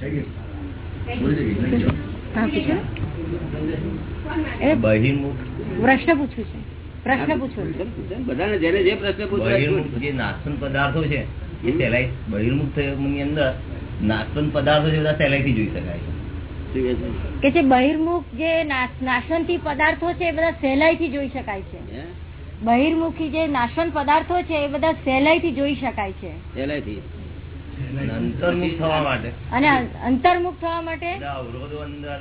પ્રશ્ન પૂછું છે. પ્રશ્ન પૂછું બધાને જેને જે પ્રશ્ન પૂછવા એ બહિર્મુખ પૂછ. જે નાસ્તન પદાર્થો છે એ સહેલાઈ બહિર્મુખની અંદર નાસ્તન પદાર્થો છે બધા સહેલાઈથી જોઈ શકાય છે? કે જે બહિર્મુખ જે નાશનથી પદાર્થો છે એ બધા સહેલાઈથી જોઈ શકાય છે. બહિર્મુખી જે નાશન પદાર્થો છે એ બધા સહેલાઈથી જોઈ શકાય છે. સહેલાઈથી. અંતર્મુખ થવા માટે. અને અંતર્મુખ થવા માટે? અવરોધો અંદર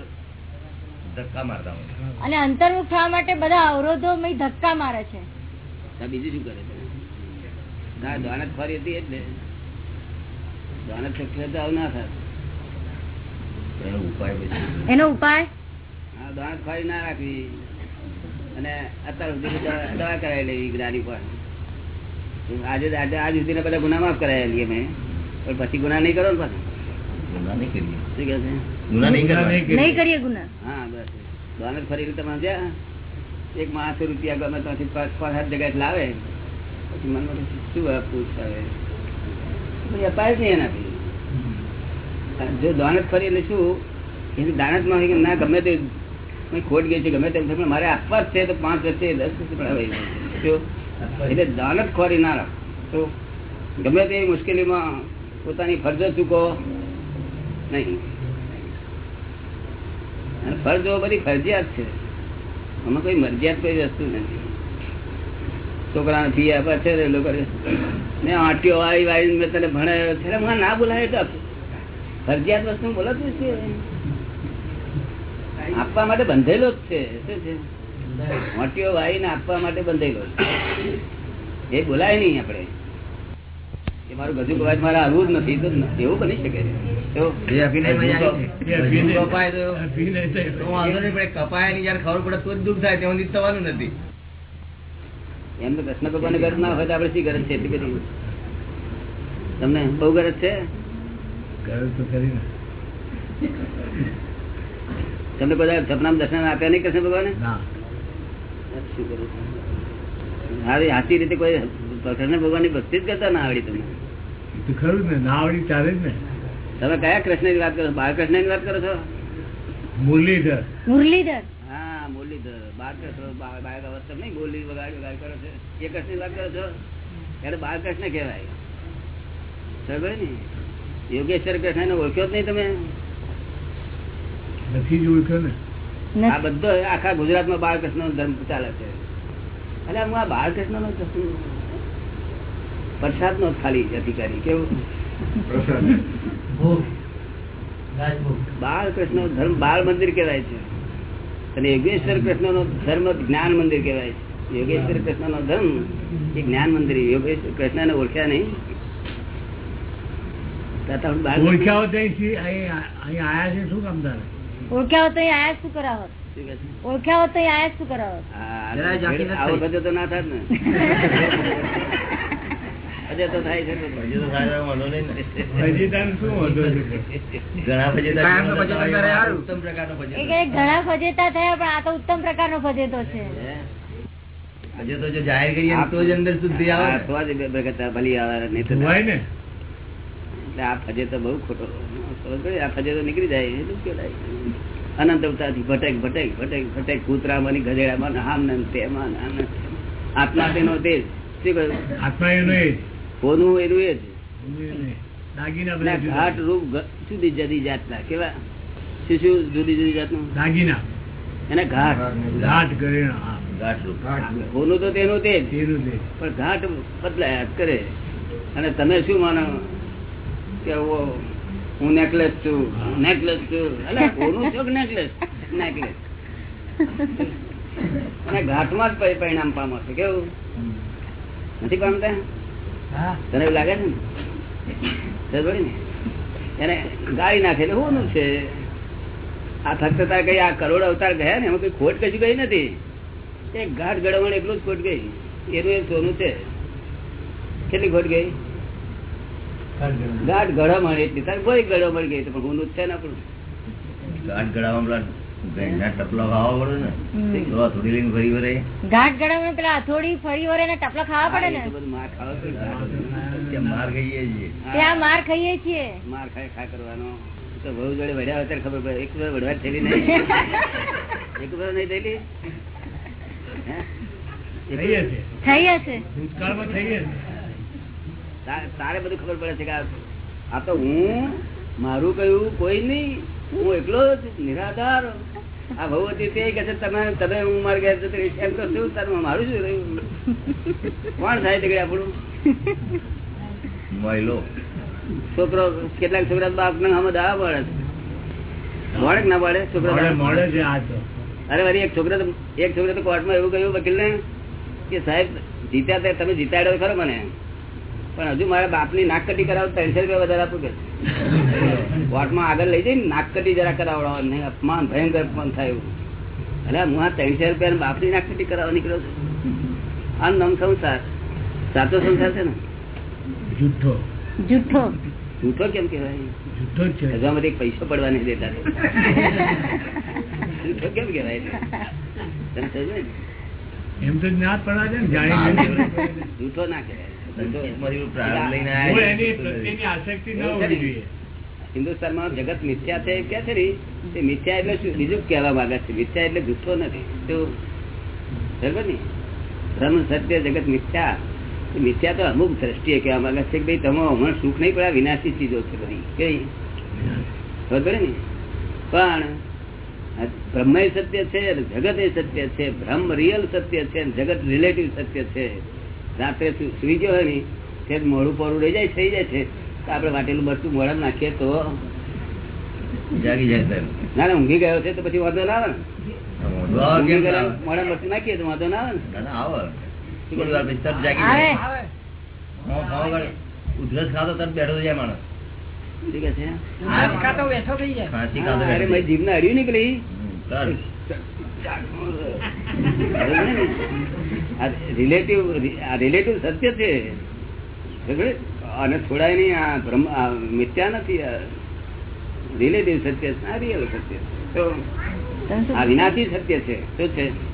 ધક્કા મારતા હોય. અને અંતર્મુખ થવા માટે બધા અવરોધો ધક્કા મારે છે. બીજું શું કરે છે? ફરી હતી એટલે દાનત શક્ય તો આવું ના થાય. ઉપાય એનો ઉપાય? હા દાનત ફરી ના રાખવી. અને અત્યાર સુધી દવા દવા કરાવી લેવી જ્ઞાની પર. આજે આજે આજ સુધી બધા ગુના માફ કરાયેલી મેં પણ પછી ગુના નહીં કરો ને પાછું? ગુના નહીં કરીએ. શું કહે છે? ગુના નહીં કરવા નહીં કરીએ. ગુના. હા બસ. દાનત ફરી એટલે તમે જ્યાં એક માણસો રૂપિયા ગમે ત્યાંથી પાંચ પાંચ જગ્યાએ લાવે. પછી મનમાં શું પૂછાવે પછી અપાય જ નહીં એનાથી. જો દાનત ફરી એટલે શું? એની દાનતમાં હોય કે ના ગમે તે ખોટ ગઈ છે ગમે તેમ છે, પણ મારે આપવા જ છે તો પાંચ વર્ષે દસ વર્ષે પણ? એટલે દાનત ખોરી ના રાખ. તો ગમે તે મુશ્કેલીમાં પોતાની ફરજો ચૂકો. નહીં. ફરજો બધી ફરજિયાત છે. આમાં કોઈ મરજિયાત કોઈ વસ્તુ નથી. છોકરાને ફી આપે છે એ લોકો ને. આંટીઓ આવી વાળી મેં તને ભણાવ્યો છે. મને ના બોલાય તો ફરજિયાત વસ્તુ બોલાતું છે. આપવા માટે બંધેલો જ છે. શું છે? મોટીઓ વાળીને આપવા માટે બંધેલો એ બોલાય નહીં આપણે. મારું ગજુ કવાજ મારે આવવું જ નથી તો એવું બની શકે. તમને બહુ ગરજ છે? તમને બધા સપનામ દર્શન આપ્યા નહીં કૃષ્ણ ભગવાને? શું કરું? હારી હાથી રીતે કોઈ કૃષ્ણ ભગવાનની ભક્તિ જ કરતા ના આવડી તમને. ખરું ને ના આવડી ચાલે જ ને. તમે કયા કૃષ્ણની વાત કરો છો? બાળકૃષ્ણની વાત કરો છો? મુરલીધર. મુરલીધર. હા મુરલીધર. બાળકૃષ્ણ બાળક અવસ્થા નહીં બોલી વગાડ વગાડ કરો છો. એ કૃષ્ણની વાત કરો છો? ત્યારે બાળકૃષ્ણ કહેવાય. સમજાય ને યોગેશ્વર કૃષ્ણ ને ઓળખ્યો જ નહીં તમે? નથી જ ઓળખ્યો ને. આ બધો આખા ગુજરાતમાં બાળકૃષ્ણ નો ધર્મ ચાલે છે. એટલે હું આ બાળકૃષ્ણ નો પ્રસાદ નો ખાલી અધિકારી કેવું? બાળ કૃષ્ણ ધર્મ બાળ મંદિર કેવાય છે. અને યોગેશ્વર કૃષ્ણ નો ધર્મ જ્ઞાન મંદિર કેવાય છે. યોગેશ્વર કૃષ્ણ નો ધર્મ એ જ્ઞાન મંદિર યોગેશ્વર કૃષ્ણ ને ઓળખ્યા નહીં. ઓળખ્યા હોત અહીંથી અહીં અહીં આયા છે શું કામ તારે? ઓળખ્યા હોત આયા શું કરાવત? ઓળખ્યા હોત આયા શું કરાવત? આ જરાય ઝાંખી નથી. આવો બધો તો ના થાત ને. થાય છે વાંધો નહીં શું વાંધો ઘણા ભજેતા કાયમનો ભજેતો કરે હારું. ઉત્તમ પ્રકારનો એ ઘણા ફજેતા થયા પણ આ તો ઉત્તમ પ્રકારનો ફજેતો છે. હે? ભજેતો જો જાહેર કરીએ તો જ અંદર શુદ્ધિ આવે તો જ બે- ભલી આવે નહીં તો હોય ને? એટલે આ ફજે તો બહુ ખોટો. આ ફજે તો નીકળી જાય કેવડાય. અનંત અવતારથી ભટક ભટક ભટક ભટક કૂતરામાં ને ગધેડામાં ને આમ તેમાં. આત્મા તેનો તે જ. શું કહ્યું? આત્મા એનો એ હોનું એનું એ જ. ઘાટ રૂપ જુદી જુદી જાતના. કેવા? શું શું જુદી જુદી જાતનું? દાગીના. એને ઘાટ. ઘાટ ઘરેણા ઘાટ રૂપ. હોનું તો તેનું તે જ. પણ ઘાટ બદલાયા કરે. અને તમે શું માનો? કે હું નેકલેસ છું નેકલેસ છું. એટલે હોનું છો કે નેકલેસ નેકલેસ અને ઘાટમાં જ પરી- પરિણામ પામો છો. કેવું? નથી પામતા? તને એવું લાગે ને? એને ગાળી નાખે એટલે શું છે? આ ફક્ત તાર કઈ આ કરોડ અવતાર ગયા ને, એમાં કઈ ખોટ કશું ગઈ નથી. એ ગાઢ ગળવણ એટલું જ ખોટ ગઈ. એનું એ સોનું છે. કેટલી ખોટ ગઈ? ગાઢ ગળવણ એટલી તાર કોઈ ગળવણ ગઈ તો પણ હું છે ને આપણું. ગાઢ ગળામાં ટપલા ખાવા પડે ને હમ. તો આ થોડી ફરી વળે. ઘાટ ગળામાં પેલા હથોડી ફરી વરે ને ટપલા ખાવા પડે હા, એ તો ને? માર ખાવા માર ખાઈએ છીએ. ત્યાં માર ખાઈએ છીએ. માર ખાય ખા કરવાનો. તો બહુ જોડે વડ્યા હોય ખબર પડે. એક વાર વડવા થયેલી નહીં. એક વાર નહીં થયેલી હે? એક થઈ વાર? હશે થઈ હશે ભૂતકાળમાં થઈ હશે તા- તારે બધું ખબર પડે છે કે આ- આ તો હું મારું કયું કોઈ નહીં. હું એકલો જ નિરાધાર. આ ભગવતી તે કે તમે તમે હું મારે ઘેર જતો રહીશ. એમ તો શું તારું મારું શું રહ્યું? કોણ થાય તીકડે આપણું? મહિલો. છોકરો કેટલાક છોકરા બાપ ને અમે દવા પડે મળે ના પડે છોકરો મળે દાવા મળે છે આ તો. અરે વરી એક છોકરા તો- એક છોકરા તો કોર્ટમાં એવું કહ્યું વકીલ ને કે સાહેબ જીત્યા તમે જીતાડ્યો ખરો મને. પણ હજુ મારા બાપની નાક કટી કરાવો ત્રણસો રૂપિયા વધારે આપું કે? કોર્ટમાં આગળ લઈ જઈને નાક કટી જરા કરાવડાવો. નહીં અપમાન ભયંકર અપમાન થાય એવું. અરે હું આ ત્રણસો રૂપિયા બાપની નાક કટી કરાવવા નીકળ્યો છું. આ નામ સંસાર. સાચો સંસાર છે ને? જુઠ્ઠો. જુઠ્ઠો. જૂઠો કેમ કેવાય જુઠ્ઠો જ છે હજામાંથી એક પૈસો પડવા નહીં દેતા. જૂઠો કેમ કેવાય એમ તો ના જ પડવા છે ને જૂઠો ના કહેવાય. સંકેતમાંથી પ્રારંભ લઈને મૂળ આયા એની પ્રત્યેની આસક્તિ ન હોવી જોઈએ. હિન્દુસ્તાનમાં જગત મિથ્યા છે કે છે ને તે મિથ્યા એટલે શું? બીજું કહેવા માંગે છે. મિથ્યા એટલે જૂઠો નથી. તો બરાબર ને? ધર્મ સત્ય જગત મિથ્યા. મિથ્યા તો અમુક દ્રષ્ટિએ કહેવા માંગે છે કે ભાઈ તમે હમણાં સુખ નહીં પડ્યા વિનાશી ચીજો છે બધી. કઈ બરાબર ને? પણ બ્રહ્મ એ સત્ય છે જગત એ સત્ય છે બ્રહ્મ રિયલ સત્ય છે જગત રિલેટિવ સત્ય છે. રાત્રે સુઈ ગયો હોય ને તે મોડું પોરું રહી જાય થઈ જાય છે. તો આપડે વાટેલું બધું મોડા નાખીએ તો જાગી જાય ના ના ઊંઘી ગયો છે તો પછી વાંધો ના આવે ને. ના? મોડા મરચું નાખીએ તો વાંધો ના આવે ને. ના, ના, આવે. ઉધરસ ખાતો તરત બેઠો જાય માણસ. મારી જીભને અડ્યું નીકળી. રિલેટિવ રિલેટિવ સત્ય છે. અને થોડાય નહીં આ બ્રહ્મ મિથ્યા નથી રિલેટિવ સત્ય છે આ રિયલ સત્ય તો આ વિનાશી સત્ય છે. શું છે?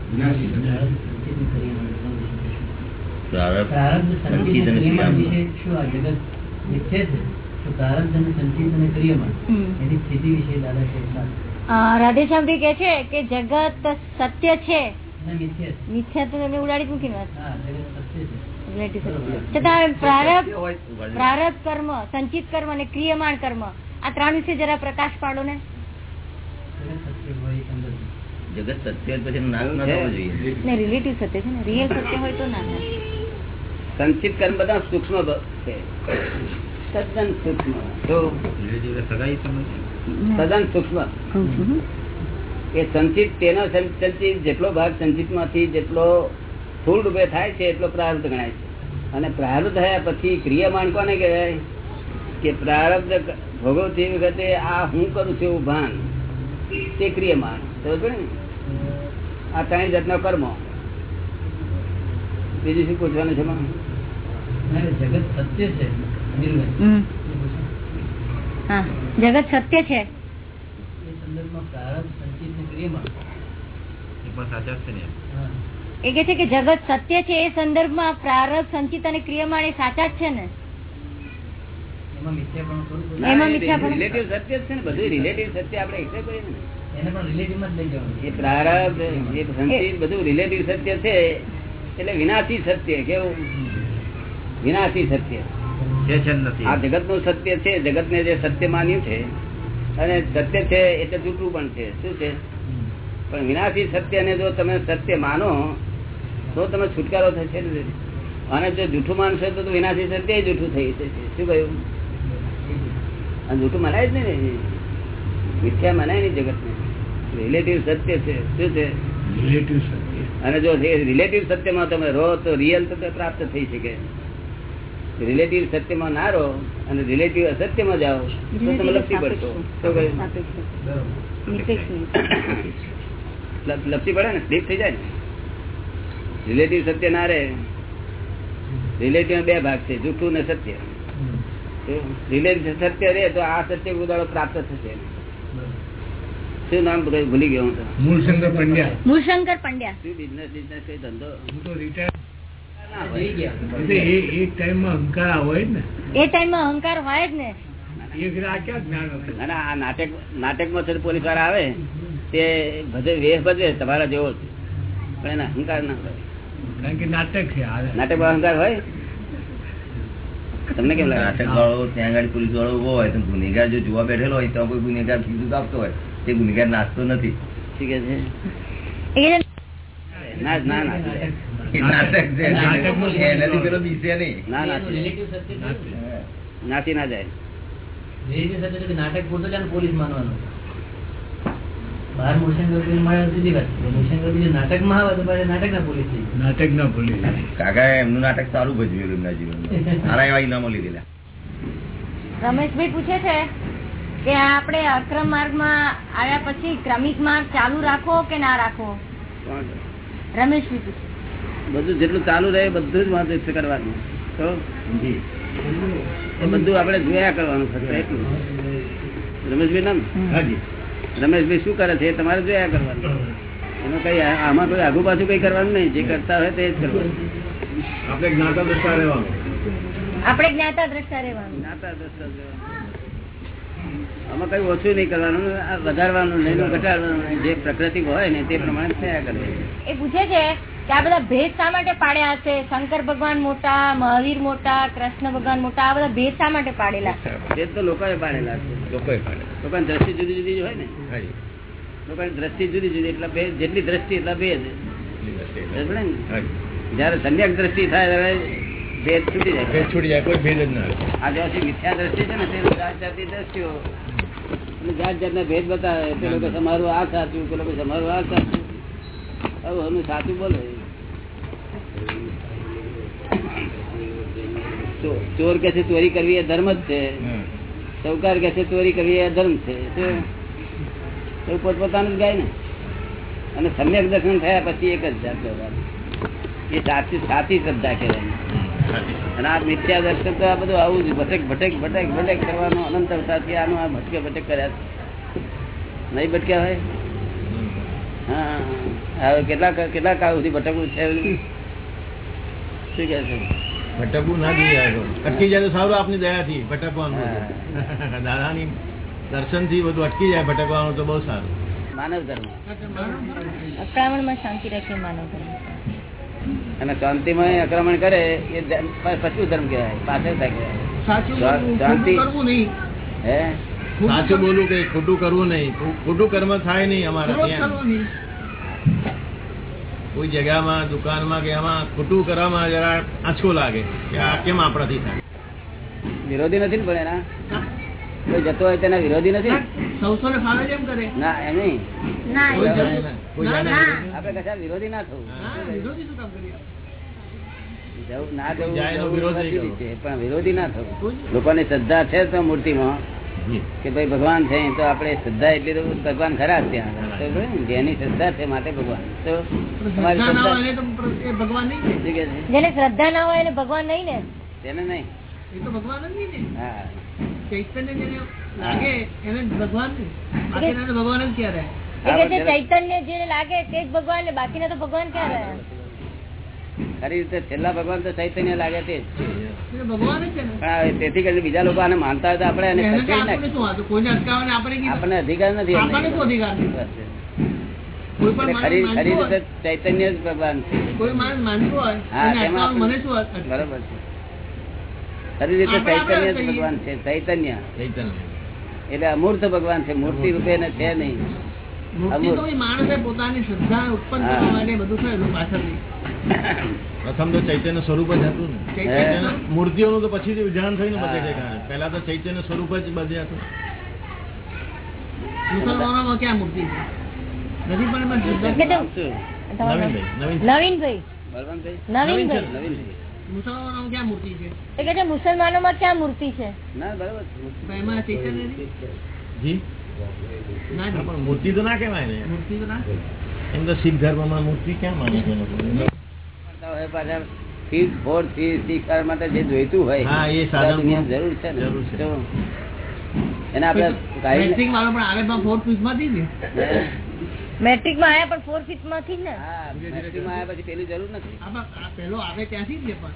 રાધેશ્યામજી કે છે કે જગત સત્ય છે. મિથ્ય તો તમે ઉડાડી મૂકી. છતાં હોય. કર્મ સંચિત કર્મ અને ક્રિયમાણ કર્મ. આ ત્રણ વિશે જરા પ્રકાશ પાડો ને. જગત સત્ય પછી નાશ ના થવો જોઈએ. રિલેટિવ સત્ય છે ને? રિયલ સત્ય હોય તો ના થાય. સંચિત કર્મ બધા સૂક્ષ્મ છે. સદન સૂક્ષ્મ. તો તદ્દન સૂક્ષ્મ. એ સંચિત તેનો સંચિત જેટલો ભાગ સંચિતમાંથી જેટલો સ્થૂળ રૂપે થાય છે એટલો પ્રારબ્ધ ગણાય છે. અને પ્રારબ્ધ થયા પછી ક્રિયામાન કોને કહેવાય? કે પ્રારબ્ધ ભોગવતી વખતે આ હું કરું છું એવું ભાન તે ક્રિયમાન. સમજ ને? આ ત્રણ જાતના કર્મો. બીજું શું પૂછવાનું છે? જગત સત્ય છે. જગત સત્ય છે. સંદર્ભમાં પ્રારબ્ધ એ કે છે કે જગત સત્ય છે એ સંદર્ભમાં પ્રારબ્ધ સંચિત અને ક્રિયમાણ એ સાચા જ છે ને? એમાં મિથ્યા પણ થોડું ના, એમાં એ મિથ્યાપણું. relative સત્ય છે ને બધું રિલેટિવ સત્ય આપણે એટલે કહીએ ને. એને પણ રિલેટિવમાં જ લઈ જવાનું. એ પ્રારબ્ધ એ સંચિત બધું રિલેટિવ સત્ય છે એટલે વિનાશી સત્ય કેવું? વિનાશી સત્ય. આ જગતનું સત્ય છે જગત ને જે સત્ય માન્યું છે અને સત્ય છે એટલે જૂઠું પણ છે. શું છે? પણ વિનાશી સત્ય ને જો તમે સત્ય માનો તો તમે છુટકારો થશે અને જો જૂઠું માનશો તો વિનાશી સત્ય જૂઠું થઈ જશે. શું કહ્યું? અને જૂઠું મનાય જ નહીં ને. મિથ્યા મનાય નહીં જગત ને રિલેટિવ સત્ય છે. શું છે? રિલેટિવ સત્ય. અને જો રિલેટિવ સત્યમાં તમે રહો તો રિયલ સત્ય પ્રાપ્ત થઈ શકે. રિલેટિવ સત્યમાં ના રહો અને રિલેટિવ અસત્યમાં જાઓ તો તમે લખી પડશો. શું કહ્યું? લપસી પડે ને સ્લીપ થઈ જાય ને. રિલેટિવ સત્ય ના રહે. રિલેટિવ બે ભાગ છે જૂઠું ને સત્ય. રિલેટિવ સત્ય રહે તો આ સત્ય ઉદાડો પ્રાપ્ત થશે. શું નામ ભૂલી ગયો હું મૂળશંકર પંડ્યા. મૂળશંકર પંડ્યા. શું બિઝનેસ બિઝનેસ કઈ ધંધો? હું તો રિટાયર ના જઈ હોય. ગયા. એટલે એ એક ટાઈમમાં અહંકાર હોય જ ને. એ ટાઈમમાં અહંકાર હોય જ ને. એ જ્ઞાન ક્યાં જ્ઞાન હતું અને આ નાટકમાં પોલીસવાળા આવે. તે ભજે વેશ ભજે તમારા જેવો છે. પણ એને અહંકાર ના હોય. કારણ કે નાટક છે નાટક અહંકાર હોય? તમને કેમ નાટક વાળો ત્યાં આગળ પોલીસ વાળો ઊભો હોય તો ગુનેગાર જો જોવા બેઠેલો હોય તો કોઈ ગુનેગાર કીધું આપતો હોય. તે ગુનેગાર નાચતો નથી. ઠીક છે? ના ના ના જાય. નાટક પૂરતું પોલીસ માનવાનું? બહાર મોશન કરતું મળે જુદી વાત મોશન કરતું નાટકમાં આવે તો પાછા નાટકના પોલીસ નાટક ના ભૂલી કાકા એમનું નાટક સારું ભજવેલું એમના જીવનમાં. સારા એવા ઇનામો લીધેલા. રમેશભાઈ પૂછે છે કે આપણે અક્રમ માર્ગમાં આવ્યા પછી ક્રમિક માર્ગ ચાલુ રાખો કે ના રાખો? રમેશભાઈ પૂછે. બધું જેટલું ચાલુ રહે બધું જ વાંચે કરવાનું. તો? એ બધું આપણે જોયા કરવાનું ફક્ત એટલું. રમેશભાઈ નામ? હાજી રમેશભાઈ શું કરે છે તમારે જોયા કરવાનું. એમાં કઈ આમાં કોઈ આગુ પાછું કઈ કરવાનું નહીં. જે કરતા હોય તે જ કરવાનું. આપણે જ્ઞાતા દ્રષ્ટા રહેવાનું. આપણે જ્ઞાતા દ્રષ્ટા રહેવાનું. જ્ઞાતા દ્રષ્ટા રહેવાનું. આમાં કઈ ઓછું નહીં કરવાનું. વધારવાનું નહીં ઘટાડવાનું નહીં. જે પ્રકૃતિ હોય ને તે પ્રમાણે થયા કરે. એ પૂછે છે કે આ બધા ભેદ શા માટે પાડ્યા છે શંકર ભગવાન મોટા મહાવીર મોટા કૃષ્ણ ભગવાન મોટા આ બધા ભેદ શા માટે પાડેલા? ભેદ તો લોકોએ પાડેલા છે. લોકોએ પાડે લોકોની દ્રષ્ટિ જુદી જુદી હોય ને? લોકોની દ્રષ્ટિ જુદી જુદી એટલે ભેદ જેટલી દ્રષ્ટિ એટલા ભેદ ને? જયારે સમ્યક દ્રષ્ટિ થાય ત્યારે ભેદ છૂટી જાય. ભેદ છૂટી જાય કોઈ ભેદ જ ના આ જ્યાંથી મિથ્યા દ્રષ્ટિ છે ને તે જાત જાતની દ્રષ્ટિઓ. જાત જાતના ભેદ બતાવે. તે લોકો તમારું આ સાચું તે લોકો તમારું આ સાચું. હવે અમે સાચું બોલે. ચોર કે છે ચોરી કરવી એ ધર્મ જ છે. સૌકાર કે છે, ચોરી કરવી એ ધર્મ છે? એવું પોતપોતાનું જ ગાય ને. અને સમ્યક દર્શન થયા પછી એક જ જાત એ સાચી સાચી શ્રદ્ધા કહેવાય. અને આ મિથ્યા દર્શન તો આ બધું આવું જ, ભટક ભટક ભટક ભટક કરવાનો અનંત અવતારથી આનું આ ભટકે ભટક કર્યા. છે. નહીં ભટક્યા હોય? હા હવે કેટલા કેટલા કાળ સુધી ભટકવું છે? શું કહે છે? ભટકવું ના જોઈએ અટકી જાય તો સારું આપની દયાથી ભટકવાનું દાદાની દર્શનથી બધું અટકી જાય ભટકવાનું તો બહુ સારું. માનવ ધર્મ. અક્રમણમાં શાંતિ રાખે માનવ ધર્મ. અને શાંતિમાં આક્રમણ કરે એ પશુ ધર્મ કહેવાય પાછળ થાય શાંતિ હે? સાચું બોલું કે ખોટું કરવું નહીં. ખોટું કર્મ થાય નહીં અમારા ત્યાં. કોઈ જગ્યામાં દુકાનમાં કે આમાં ખોટું કરવામાં જરા આંચકો લાગે કે આ કેમ આપણાથી થાય વિરોધી નથી ને પણ એના કોઈ જતો હોય તેના વિરોધી નથી ને? ના એમ કરે ના કોઈ એ- જાણે ના. કોઈ જાણે ના. નહીં. આપડે કશા વિરોધી ના થવું જવું ના જવું પણ વિરોધી ના થવું લોકોની શ્રદ્ધા છે તો મૂર્તિમાં. કે ભાઈ ભગવાન છે તો આપણે શ્રદ્ધા એટલી તો ભગવાન ખરા જ તો ને? જેની શ્રદ્ધા છે માટે ભગવાન. તો છે? જેને શ્રદ્ધા ના હોય એને ભગવાન નહીં ને? તેને નહીં. હા. એ ભગવાન છે ચૈતન્ય જેને લાગે તે જ ભગવાન ને બાકીના તો ભગવાન ક્યાં રહ્યા ખરી રીતે છેલ્લા ભગવાન તો ચૈતન્ય લાગે તે જ. છે. પણ તેથી કરીને બીજા લોકો આને માનતા હોય તો આપણે એને આપણને અધિકાર નથી ખરી ખરી રીતે ચૈતન્ય જ ભગવાન છે? બરોબર છે. ખરી રીતે ચૈતન્ય જ ભગવાન છે ચૈતન્ય. ચૈતન્ય. એટલે અમૂર્ત ભગવાન છે મૂર્તિ રૂપે એને છે નહીં. પ્રથમ તો ચૈતન્ય સ્વરૂપ જ હતું ને. મૂર્તિઓનું તો પછી વિધાન થયું ને બધે પહેલા તો ચૈતન્ય સ્વરૂપ જ બધે હતું. મુસલમાનોમાં ક્યાં મૂર્તિ છે? નથી પણ? નવીનભાઈ નવીનભાઈ. મુસલમાનોમાં ક્યાં મૂર્તિ છે? એ મુસલમાનોમાં ક્યાં મૂર્તિ છે? ના બરાબર એમાં જી? મૂર્તિ તો ના કહેવાય ને. મૂર્તિ તો ના એમ તો શીખ ધર્મમાં મૂર્તિ ક્યાં માને છે ફોર ફીસ શીખવા માટે જે જોઈતું હોય હા, એ સાધન જરૂર છે ને. જરૂર છે. એને આપણે પીસમાંથી ને મેટ્રિકમાં આયા પણ ફોર ફિફ્થમાંથી ને? પછી પેલી જરૂર નથી. પેલો આવે ત્યાંથી જ પણ.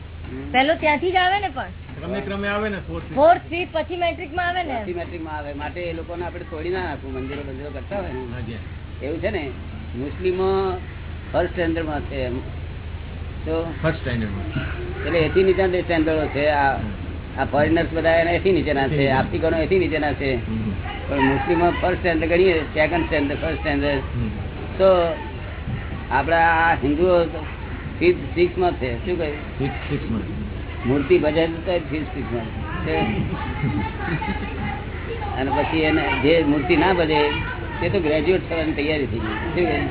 પેલો ત્યાંથી જ આવે ને પણ? ક્રમે ક્રમે આવે ને fourth ફોર્થ ફિફ્થ પછી મેટ્રિકમાં આવે ને? પછી મેટ્રિકમાં આવે. માટે એ લોકોને આપણે તોડી ના નાખવું મંદિરો મંદિરો કરતા હોય ને. એવું છે ને? મુસ્લિમો ફર્સ્ટ સ્ટેન્ડર્ડમાં છે તો ફર્સ્ટ standard માં. એટલે એથી નીચેના સ્ટેન્ડર્ડો છે આ. આ ફોરેનર્સ બધા એના એથી નીચેના છે આફ્રિકનો એથી નીચેના છે. પણ મુસ્લિમો ફર્સ્ટ સ્ટેન્ડર્ડ ગણીએ સેકન્ડ સ્ટેન્ડર્ડ ફર્સ્ટ સ્ટેન્ડર્ડ તો આપણા આ હિન્દુઓ ફિફ્થ સિક્સમાં છે. શું કહ્યું. મૂર્તિ ભજન તો ફિફ્થ સિક્સમાં છે. અને પછી એને જે મૂર્તિ ના ભજે તે તો ગ્રેજ્યુએટ થવાની તૈયારી થઈ ગઈ. શું કહ્યું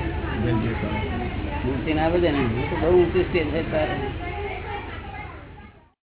મૂર્તિ ના ભજે ને તો બહુ ઊંચું સ્ટેજ છે. તારે